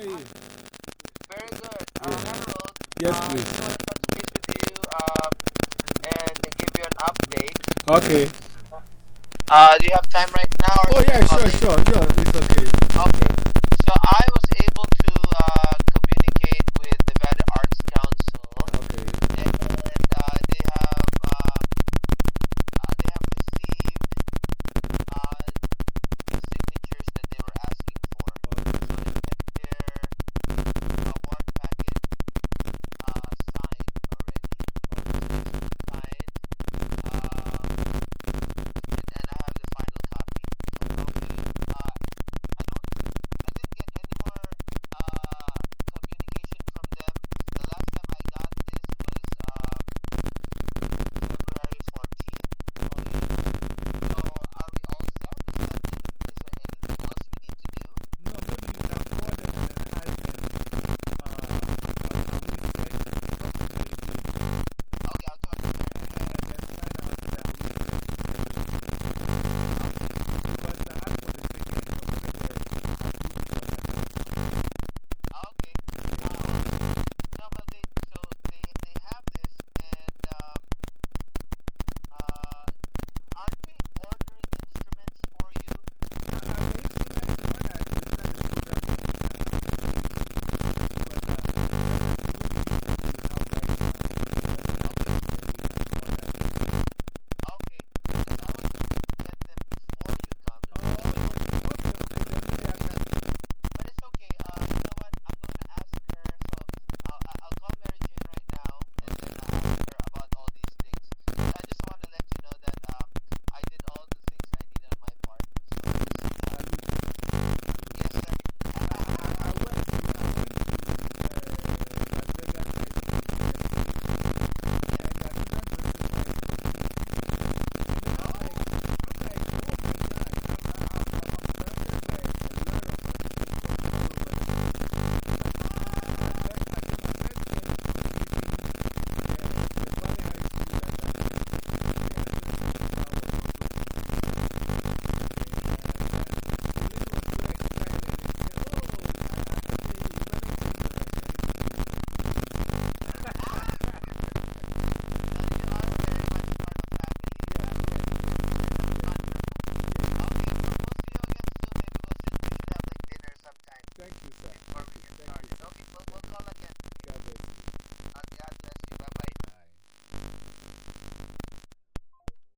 are you? Very good. Yeah. Uh, Harold, Yes, uh, please. I want to touch with you um, and give you an update. Okay. Uh, do you have time right now? Oh, yeah, sure, sure, sure. It's okay. Okay.